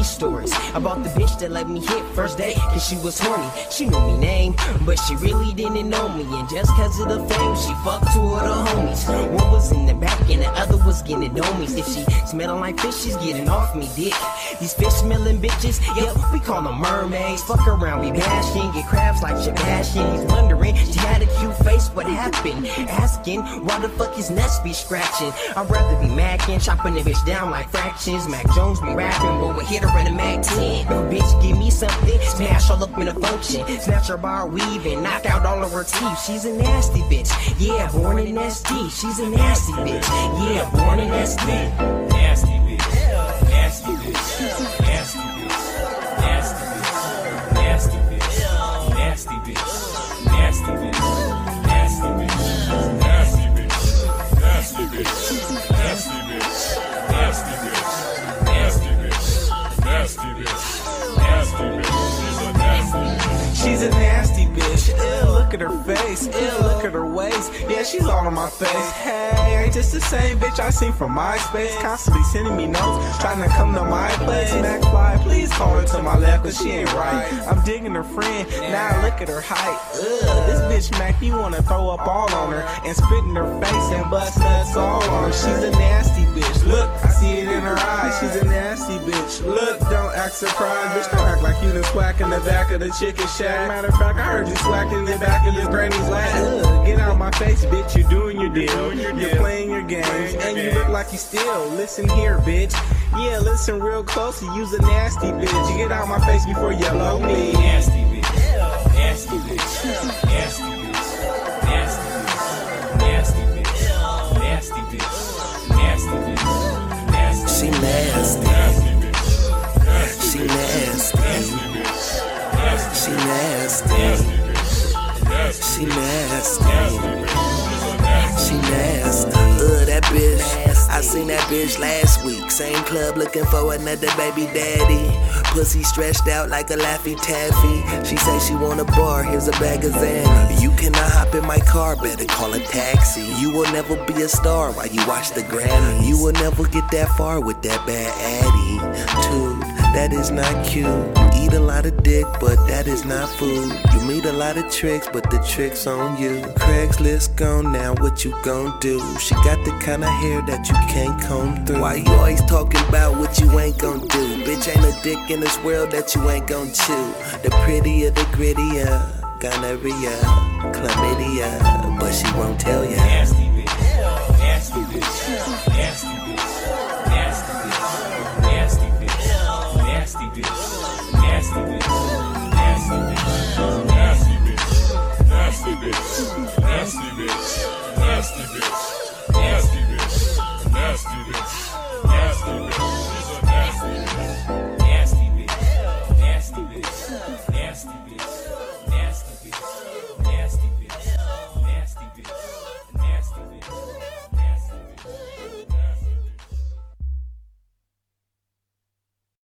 I about the bitch that let me hit first day, cause she was horny. She knew me name, but she really didn't know me. And just cause of the fame, she fucked two of the homies. One was in the back and the other was getting domies. If she smelling like fish, she's getting off me dick. These fish smelling bitches, yep, we call them mermaids. Fuck around, we bashing, get crabs like Sebastian. He's wondering, she had a cute face, what happened? Asking, why the fuck his nuts be scratching? I'd rather be macking, chopping the bitch down like fractions. Mac Jones be rapping, but we hit her in a Mac 10. No bitch, give me something, smash all up in a function. Snatch her bar weave and knock out all of her teeth. She's a nasty bitch, yeah, born in ST. She's a nasty bitch, yeah, born in bitch. Nasty bitch. Nasty bitch. Nasty bitch. Nasty bitch. Nasty bitch. Nasty bitch. Nasty bitch. Nasty bitch. Nasty bitch. Nasty bitch. Nasty bitch. Nasty bitch. Nasty. Look at her face. Ew, look at her waist. Yeah, she's all on my face. Hey, ain't just the same bitch I seen from MySpace? Constantly sending me notes, trying to come to my place. McFly, please call her to my left, cause she ain't right. I'm digging her friend. Now look at her height. This bitch Mac, you wanna throw up all on her and spit in her face and bust nuts all on her. She's a nasty bitch. Look, I see it in her eyes. She's a nasty bitch. Look, don't act surprised, bitch. Don't act like you done in the back of the chicken shack. Matter of fact, I heard you swack in the back of granny's lap. Get out my face, bitch. You're doing your deal. You're playing your games, and you look like you still. Listen here, bitch. Yeah, listen real close. You use a nasty bitch. You get out my face before you yellow me. Nasty bitch. Nasty bitch. Nasty bitch. Nasty bitch. Nasty bitch. Nasty bitch. Nasty bitch. Nasty She nasty. Seen that bitch last week. Same club looking for another baby daddy. Pussy stretched out like a laffy taffy. She say she want a bar, here's a bag of Xanny. You cannot hop in my car, better call a taxi. You will never be a star while you watch the Grammys. You will never get that far with that bad attitude. That is not cute. Eat a lot of dick, but that is not food. You meet a lot of tricks, but the trick's on you. Craigslist gone now, what you gon' do? She got the kind of hair that you can't comb through. Why you always talking about what you ain't gon' do? Bitch, ain't a dick in this world that you ain't gon' chew. The prettier, the grittier. Gonorrhea, chlamydia, but she won't tell ya. Nasty bitch.